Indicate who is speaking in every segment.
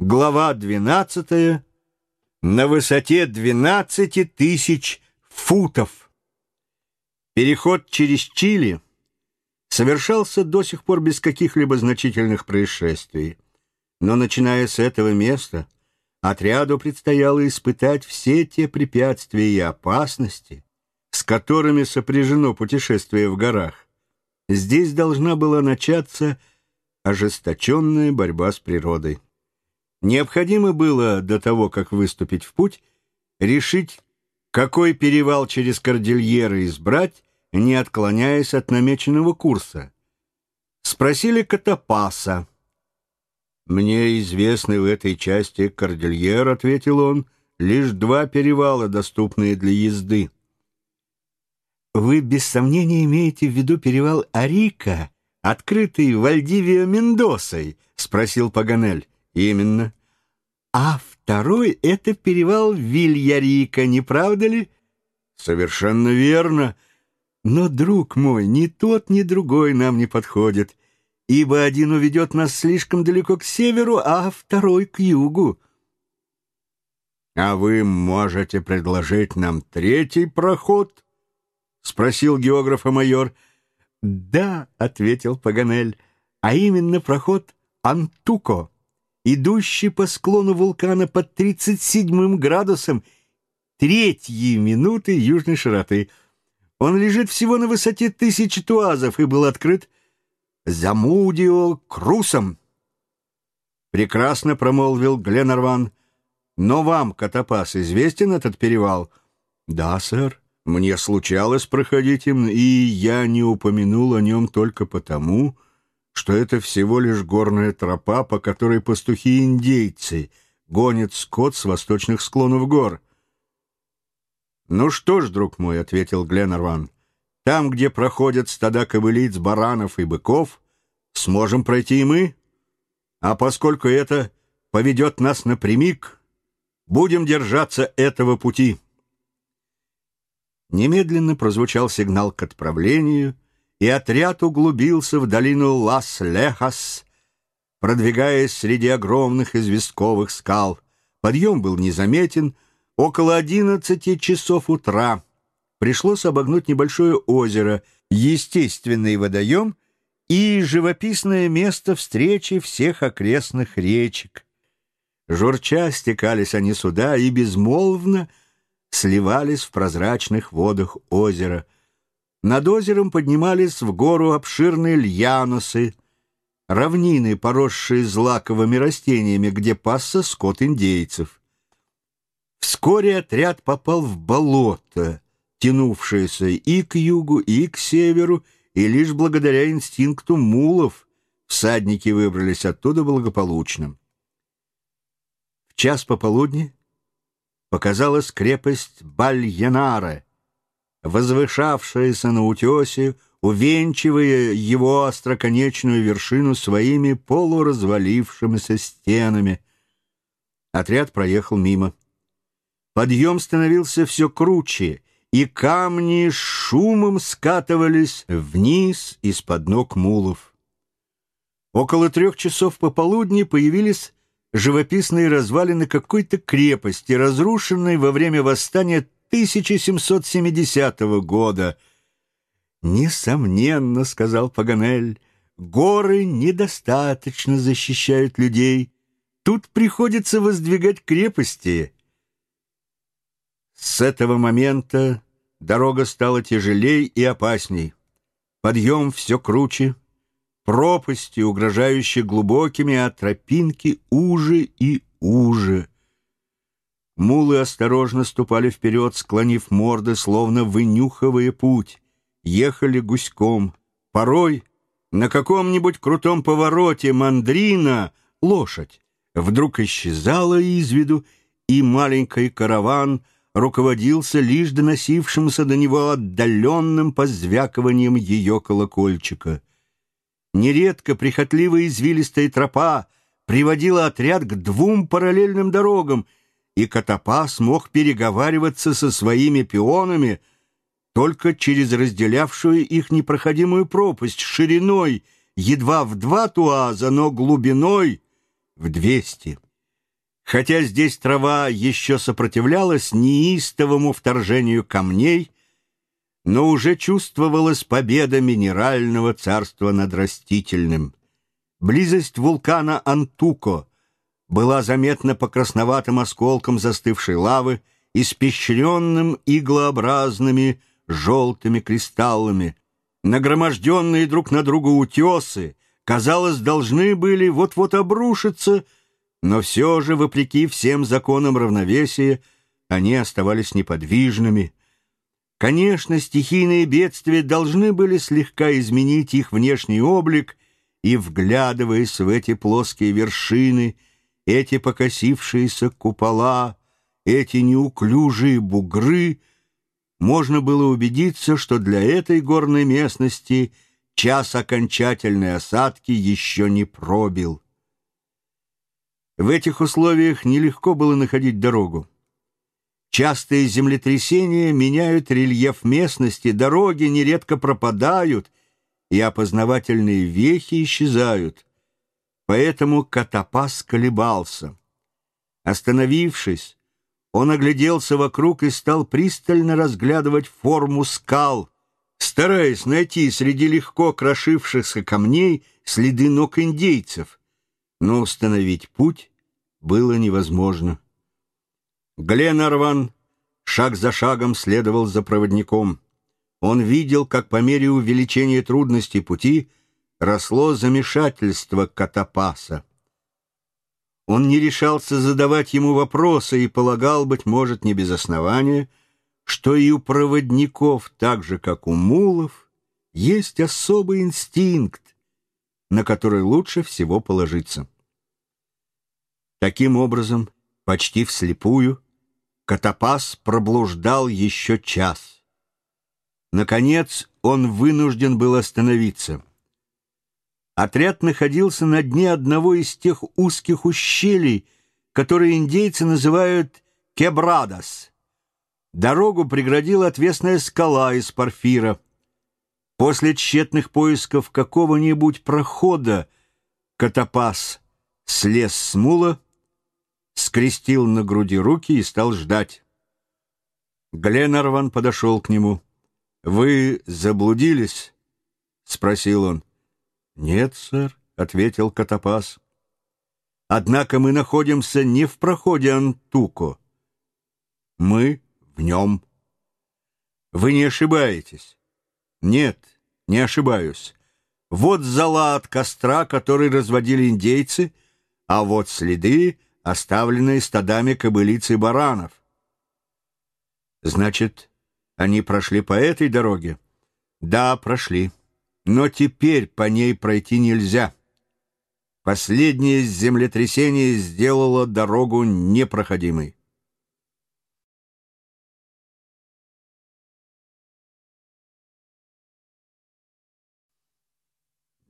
Speaker 1: Глава 12. На высоте 12 тысяч футов. Переход через Чили совершался до сих пор без каких-либо значительных происшествий. Но начиная с этого места, отряду предстояло испытать все те препятствия и опасности, с которыми сопряжено путешествие в горах. Здесь должна была начаться ожесточенная борьба с природой. Необходимо было до того, как выступить в путь, решить, какой перевал через кордильеры избрать, не отклоняясь от намеченного курса. Спросили Катапаса. «Мне известны в этой части кордильер», — ответил он, — «лишь два перевала, доступные для езды». «Вы без сомнения имеете в виду перевал Арика?» открытый Вальдивио Мендосой?» — спросил Паганель. «Именно». «А второй — это перевал Вильярика, не правда ли?» «Совершенно верно. Но, друг мой, ни тот, ни другой нам не подходит, ибо один уведет нас слишком далеко к северу, а второй — к югу». «А вы можете предложить нам третий проход?» — спросил географа майор. — «Да», — ответил Паганель, — «а именно проход Антуко, идущий по склону вулкана под 37 градусом третьей минуты южной широты. Он лежит всего на высоте тысячи туазов и был открыт Замудио Крусом». «Прекрасно», — промолвил Гленарван, — «но вам, Катапас, известен этот перевал?» «Да, сэр». Мне случалось проходить им, и я не упомянул о нем только потому, что это всего лишь горная тропа, по которой пастухи-индейцы гонят скот с восточных склонов гор. «Ну что ж, друг мой», — ответил Гленнерван, — «там, где проходят стада кобылиц, баранов и быков, сможем пройти и мы. А поскольку это поведет нас напрямик, будем держаться этого пути». Немедленно прозвучал сигнал к отправлению, и отряд углубился в долину Лас-Лехас, продвигаясь среди огромных известковых скал. Подъем был незаметен. Около одиннадцати часов утра пришлось обогнуть небольшое озеро, естественный водоем и живописное место встречи всех окрестных речек. Журча стекались они сюда и безмолвно сливались в прозрачных водах озера. Над озером поднимались в гору обширные льяносы, равнины, поросшие злаковыми растениями, где пасся скот индейцев. Вскоре отряд попал в болото, тянувшееся и к югу, и к северу, и лишь благодаря инстинкту мулов всадники выбрались оттуда благополучно. В час пополудни показалась крепость Бальянаре, возвышавшаяся на утесе, увенчивая его остроконечную вершину своими полуразвалившимися стенами. Отряд проехал мимо. Подъем становился все круче, и камни шумом скатывались вниз из-под ног мулов. Около трех часов пополудни появились живописные развалины какой-то крепости, разрушенной во время восстания 1770 года. «Несомненно», — сказал Паганель, — «горы недостаточно защищают людей. Тут приходится воздвигать крепости». С этого момента дорога стала тяжелей и опасней. Подъем все круче, пропасти, угрожающие глубокими, а тропинки уже и уже. Мулы осторожно ступали вперед, склонив морды, словно вынюхивая путь. Ехали гуськом. Порой на каком-нибудь крутом повороте мандрина, лошадь, вдруг исчезала из виду, и маленький караван руководился лишь доносившимся до него отдаленным позвякиванием ее колокольчика. Нередко прихотливая извилистая тропа приводила отряд к двум параллельным дорогам, и Катапас мог переговариваться со своими пионами только через разделявшую их непроходимую пропасть шириной едва в два туаза, но глубиной в двести. Хотя здесь трава еще сопротивлялась неистовому вторжению камней, но уже чувствовалась победа минерального царства над растительным. Близость вулкана Антуко была заметна по красноватым осколкам застывшей лавы, испещренным иглообразными желтыми кристаллами. Нагроможденные друг на друга утесы, казалось, должны были вот-вот обрушиться, но все же, вопреки всем законам равновесия, они оставались неподвижными. Конечно, стихийные бедствия должны были слегка изменить их внешний облик, и, вглядываясь в эти плоские вершины, эти покосившиеся купола, эти неуклюжие бугры, можно было убедиться, что для этой горной местности час окончательной осадки еще не пробил. В этих условиях нелегко было находить дорогу. Частые землетрясения меняют рельеф местности, дороги нередко пропадают, и опознавательные вехи исчезают. Поэтому Катапас колебался. Остановившись, он огляделся вокруг и стал пристально разглядывать форму скал, стараясь найти среди легко крошившихся камней следы ног индейцев, но установить путь было невозможно. Гленарван шаг за шагом следовал за проводником. Он видел, как по мере увеличения трудностей пути росло замешательство Катапаса. Он не решался задавать ему вопросы и полагал, быть может, не без основания, что и у проводников, так же, как у мулов, есть особый инстинкт, на который лучше всего положиться. Таким образом, почти вслепую, Катапас проблуждал еще час. Наконец, он вынужден был остановиться — Отряд находился на дне одного из тех узких ущелий, которые индейцы называют Кебрадос. Дорогу преградила отвесная скала из порфира. После тщетных поисков какого-нибудь прохода Катапас слез с мула, скрестил на груди руки и стал ждать. Гленарван подошел к нему. «Вы заблудились?» — спросил он. «Нет, сэр», — ответил Катапас. «Однако мы находимся не в проходе Антуко. Мы в нем». «Вы не ошибаетесь?» «Нет, не ошибаюсь. Вот зала от костра, который разводили индейцы, а вот следы, оставленные стадами кобылиц и баранов». «Значит, они прошли по этой дороге?» «Да, прошли» но теперь по ней пройти нельзя. Последнее землетрясение сделало дорогу непроходимой.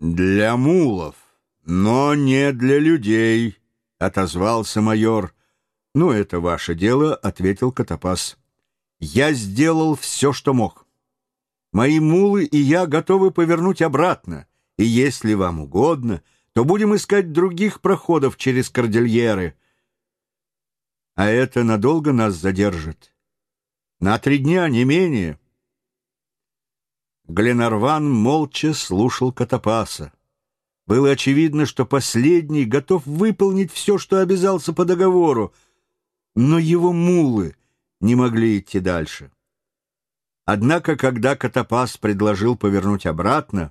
Speaker 1: «Для мулов, но не для людей», — отозвался майор. «Ну, это ваше дело», — ответил Котопас. «Я сделал все, что мог». Мои мулы и я готовы повернуть обратно, и если вам угодно, то будем искать других проходов через кордильеры. А это надолго нас задержит. На три дня, не менее. Гленарван молча слушал Катапаса. Было очевидно, что последний готов выполнить все, что обязался по договору, но его мулы не могли идти дальше. Однако, когда Катапас предложил повернуть обратно,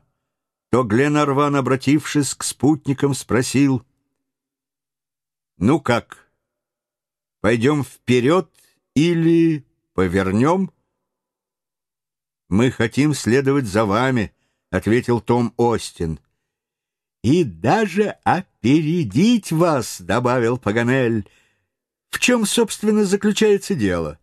Speaker 1: то Гленарван, обратившись к спутникам, спросил, «Ну как, пойдем вперед или повернем?» «Мы хотим следовать за вами», — ответил Том Остин. «И даже опередить вас», — добавил Паганель. «В чем, собственно, заключается дело?»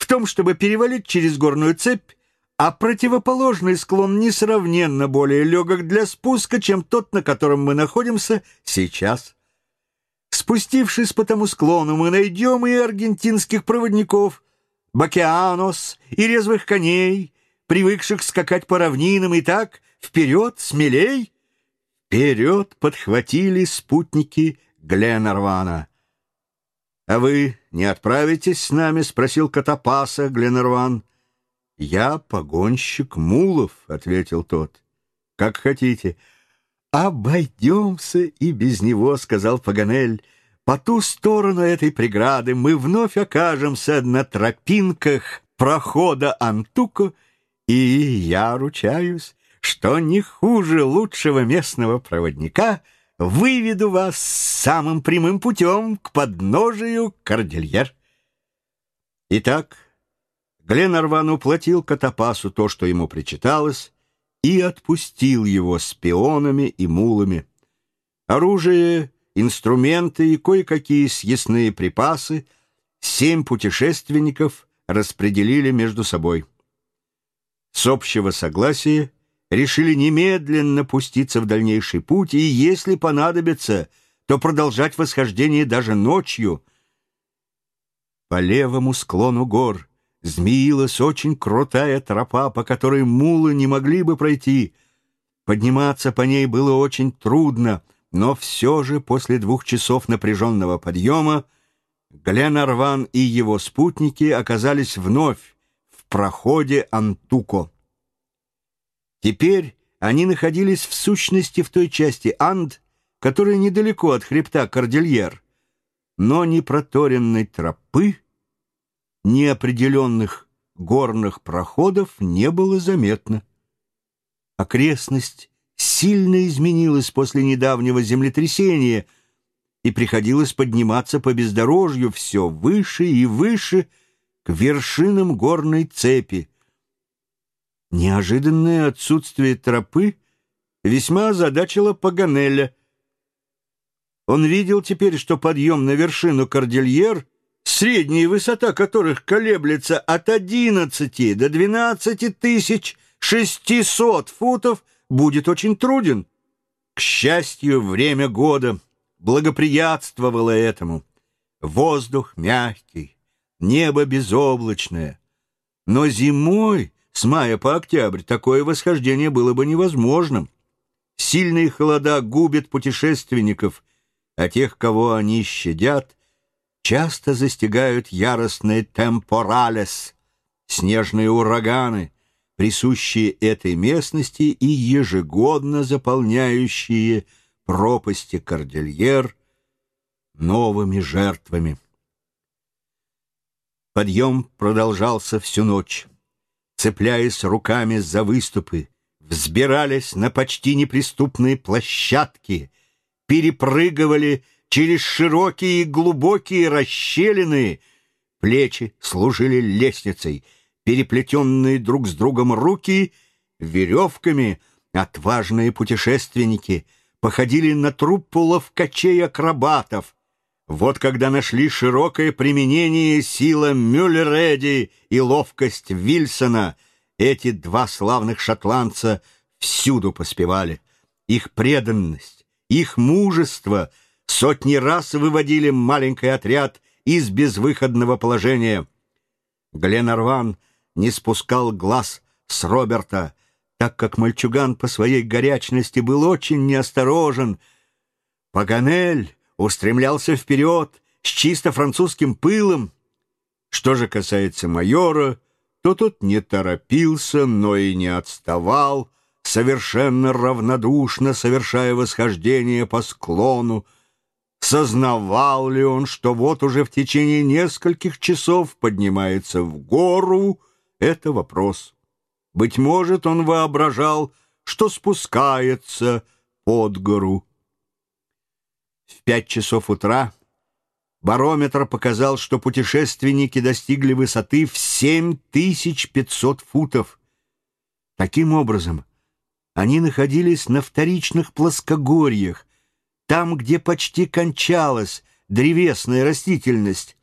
Speaker 1: В том, чтобы перевалить через горную цепь, а противоположный склон несравненно более легок для спуска, чем тот, на котором мы находимся сейчас. Спустившись по тому склону, мы найдем и аргентинских проводников, бакеанос и резвых коней, привыкших скакать по равнинам, и так вперед, смелей. Вперед подхватили спутники Гленарвана. «А вы не отправитесь с нами?» — спросил Катапаса Гленнерван. «Я погонщик мулов», — ответил тот. «Как хотите». «Обойдемся и без него», — сказал Паганель. «По ту сторону этой преграды мы вновь окажемся на тропинках прохода Антуко, и я ручаюсь, что не хуже лучшего местного проводника выведу вас самым прямым путем к подножию Кордильер». Итак, Гленарван уплатил Катапасу то, что ему причиталось, и отпустил его с пионами и мулами. Оружие, инструменты и кое-какие съестные припасы семь путешественников распределили между собой. С общего согласия решили немедленно пуститься в дальнейший путь и, если понадобится, то продолжать восхождение даже ночью. По левому склону гор змеилась очень крутая тропа, по которой мулы не могли бы пройти. Подниматься по ней было очень трудно, но все же после двух часов напряженного подъема Гленарван и его спутники оказались вновь в проходе Антуко. Теперь они находились в сущности в той части Анд, которая недалеко от хребта Кордильер, но ни проторенной тропы, ни определенных горных проходов не было заметно. Окрестность сильно изменилась после недавнего землетрясения — и приходилось подниматься по бездорожью все выше и выше к вершинам горной цепи. Неожиданное отсутствие тропы весьма озадачило Паганеля. Он видел теперь, что подъем на вершину Кордильер, средняя высота которых колеблется от 11 до 12 тысяч 600 футов, будет очень труден. К счастью, время года — благоприятствовало этому. Воздух мягкий, небо безоблачное. Но зимой, с мая по октябрь, такое восхождение было бы невозможным. Сильные холода губят путешественников, а тех, кого они щадят, часто застигают яростные темпоралес, снежные ураганы, присущие этой местности и ежегодно заполняющие пропасти Кордильер новыми жертвами. Подъем продолжался всю ночь. Цепляясь руками за выступы, взбирались на почти неприступные площадки, перепрыгивали через широкие и глубокие расщелины, плечи служили лестницей, переплетенные друг с другом руки веревками, отважные путешественники — походили на труппу ловкачей-акробатов. Вот когда нашли широкое применение сила Мюллереди и ловкость Вильсона, эти два славных шотландца всюду поспевали. Их преданность, их мужество сотни раз выводили маленький отряд из безвыходного положения. Гленарван не спускал глаз с Роберта, так как мальчуган по своей горячности был очень неосторожен. Паганель устремлялся вперед с чисто французским пылом. Что же касается майора, то тот не торопился, но и не отставал, совершенно равнодушно совершая восхождение по склону. Сознавал ли он, что вот уже в течение нескольких часов поднимается в гору, это вопрос. Быть может, он воображал, что спускается под гору. В пять часов утра барометр показал, что путешественники достигли высоты в 7500 футов. Таким образом, они находились на вторичных плоскогорьях, там, где почти кончалась древесная растительность,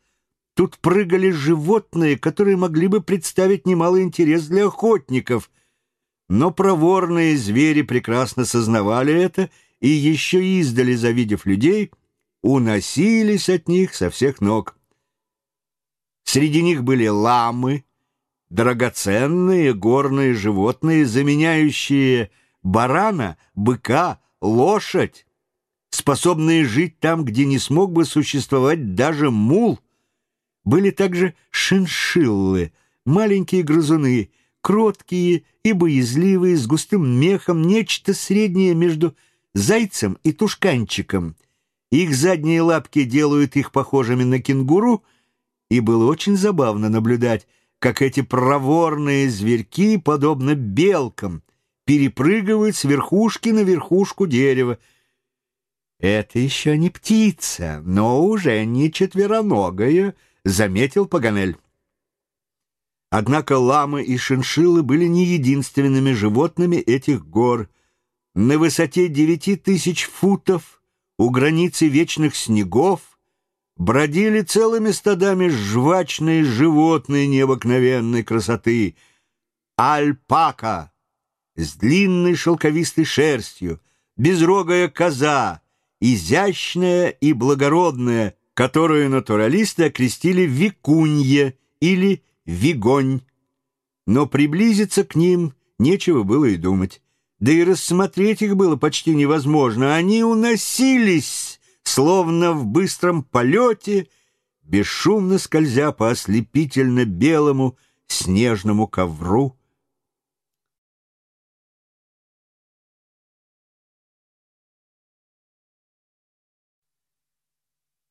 Speaker 1: Тут прыгали животные, которые могли бы представить немалый интерес для охотников. Но проворные звери прекрасно сознавали это и, еще издали завидев людей, уносились от них со всех ног. Среди них были ламы, драгоценные горные животные, заменяющие барана, быка, лошадь. способные жить там, где не смог бы существовать даже мул. Были также шиншиллы, маленькие грызуны, кроткие и боязливые, с густым мехом, нечто среднее между зайцем и тушканчиком. Их задние лапки делают их похожими на кенгуру, и было очень забавно наблюдать, как эти проворные зверьки, подобно белкам, перепрыгивают с верхушки на верхушку дерева. «Это еще не птица, но уже не четвероногая», — заметил Паганель. Однако ламы и шиншиллы были не единственными животными этих гор. На высоте девяти тысяч футов у границы вечных снегов бродили целыми стадами жвачные животные необыкновенной красоты. Альпака с длинной шелковистой шерстью, безрогая коза, изящная и благородная, которую натуралисты окрестили викунье или вигонь. Но приблизиться к ним нечего было и думать. Да и рассмотреть их было почти невозможно. Они уносились, словно в быстром полете, бесшумно скользя по ослепительно белому снежному ковру.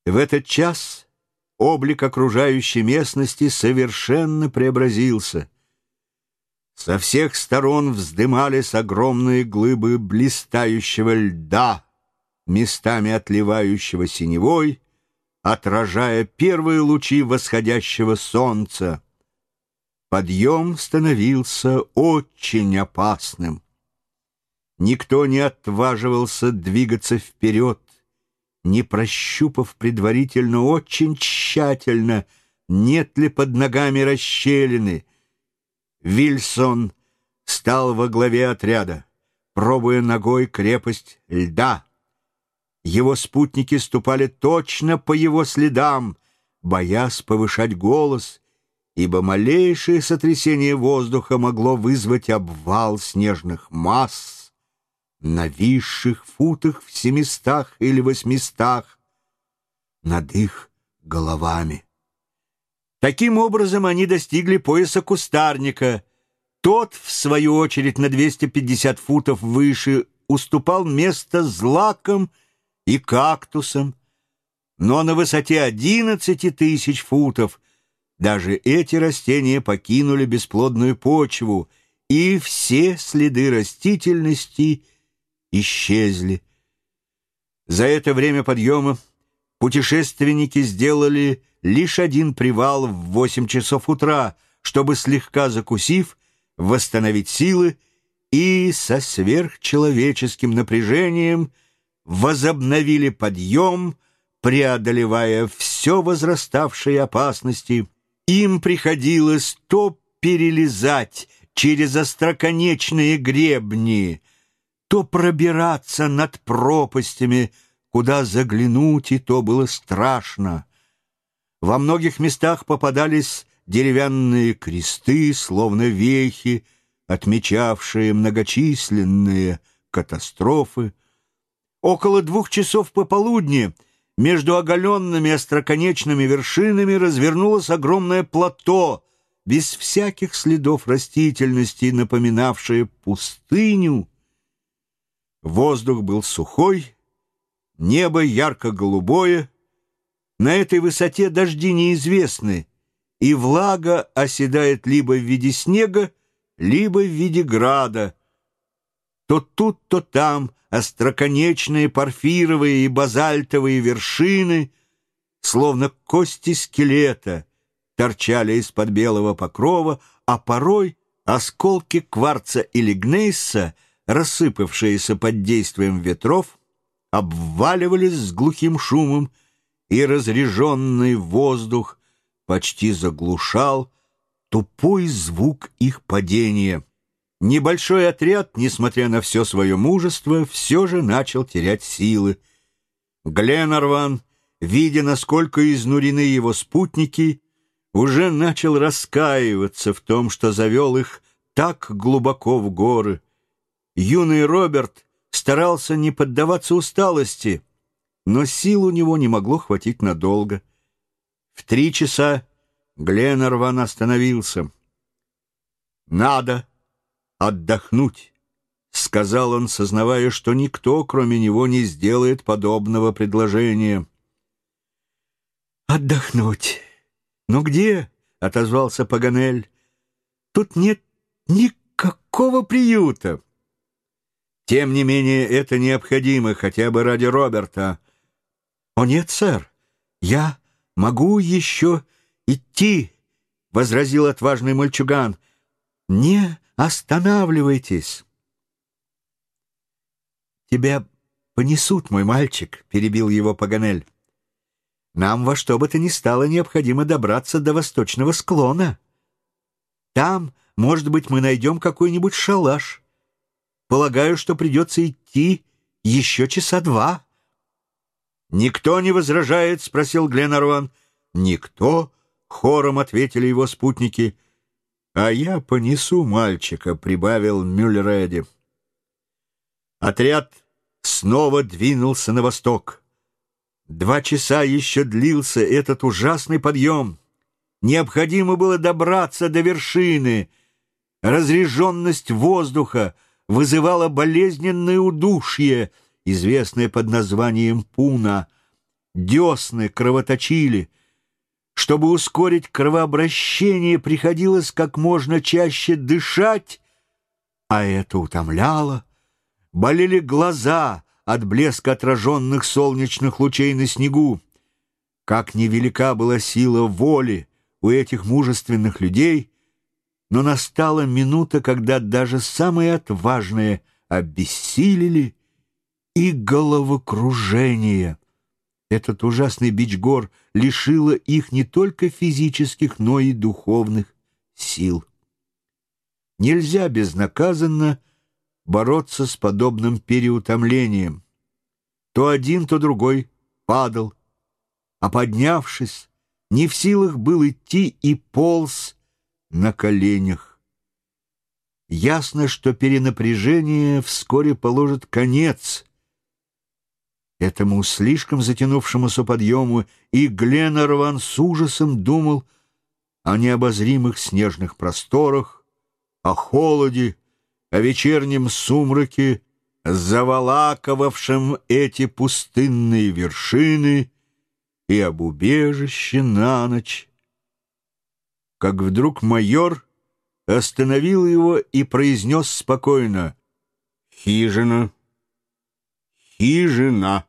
Speaker 1: В этот час облик окружающей местности совершенно преобразился. Со всех сторон вздымались огромные глыбы блистающего льда, местами отливающего синевой, отражая первые лучи восходящего солнца. Подъем становился очень опасным. Никто не отваживался двигаться вперед, не прощупав предварительно очень тщательно, нет ли под ногами расщелины. Вильсон стал во главе отряда, пробуя ногой крепость льда. Его спутники ступали точно по его следам, боясь повышать голос, ибо малейшее сотрясение воздуха могло вызвать обвал снежных масс, на висших футах в семистах или восьмистах над их головами. Таким образом они достигли пояса кустарника. Тот, в свою очередь, на 250 футов выше уступал место злакам и кактусам, но на высоте 11 тысяч футов даже эти растения покинули бесплодную почву, и все следы растительности — исчезли. За это время подъема путешественники сделали лишь один привал в восемь часов утра, чтобы, слегка закусив, восстановить силы и со сверхчеловеческим напряжением возобновили подъем, преодолевая все возраставшие опасности. Им приходилось то перелезать через остроконечные гребни, то пробираться над пропастями, куда заглянуть, и то было страшно. Во многих местах попадались деревянные кресты, словно вехи, отмечавшие многочисленные катастрофы. Около двух часов пополудни между оголенными остроконечными вершинами развернулось огромное плато, без всяких следов растительности, напоминавшее пустыню, Воздух был сухой, небо ярко-голубое. На этой высоте дожди неизвестны, и влага оседает либо в виде снега, либо в виде града. То тут, то там остроконечные порфировые и базальтовые вершины, словно кости скелета, торчали из-под белого покрова, а порой осколки кварца или гнейса — рассыпавшиеся под действием ветров, обваливались с глухим шумом, и разреженный воздух почти заглушал тупой звук их падения. Небольшой отряд, несмотря на все свое мужество, все же начал терять силы. Гленарван, видя, насколько изнурены его спутники, уже начал раскаиваться в том, что завел их так глубоко в горы. Юный Роберт старался не поддаваться усталости, но сил у него не могло хватить надолго. В три часа Гленнерван остановился. «Надо отдохнуть», — сказал он, сознавая, что никто, кроме него, не сделает подобного предложения.
Speaker 2: «Отдохнуть? Ну где?» — отозвался Паганель. «Тут нет никакого приюта».
Speaker 1: «Тем не менее, это необходимо, хотя бы ради Роберта».
Speaker 2: «О нет, сэр, я могу еще идти», — возразил отважный мальчуган. «Не останавливайтесь». «Тебя понесут, мой мальчик», — перебил его Паганель. Нам во что бы то ни стало необходимо добраться до восточного склона. Там, может быть, мы найдем какой-нибудь шалаш. Полагаю, что придется идти еще часа два.
Speaker 1: «Никто не возражает?» — спросил Гленарван. «Никто?» — хором ответили его спутники. «А я понесу мальчика», — прибавил Мюллереди. Отряд снова двинулся на восток. Два часа еще длился этот ужасный подъем. Необходимо было добраться до вершины. Разреженность воздуха вызывала болезненное удушье, известное под названием пуна. Десны кровоточили. Чтобы ускорить кровообращение, приходилось как можно чаще дышать, а это утомляло. Болели глаза — от блеска отраженных солнечных лучей на снегу. Как невелика была сила воли у этих мужественных людей, но настала минута, когда даже самые отважные обессилели и головокружение. Этот ужасный бич гор лишило их не только физических, но и духовных сил. Нельзя безнаказанно бороться с подобным переутомлением. То один, то другой падал, а поднявшись, не в силах был идти и полз на коленях. Ясно, что перенапряжение вскоре положит конец этому слишком затянувшемуся подъему, и Гленнерван с ужасом думал о необозримых снежных просторах, о холоде, о вечернем сумраке, заволаковавшем эти пустынные вершины, и об убежище на ночь. Как вдруг майор остановил его и произнес спокойно «Хижина, хижина».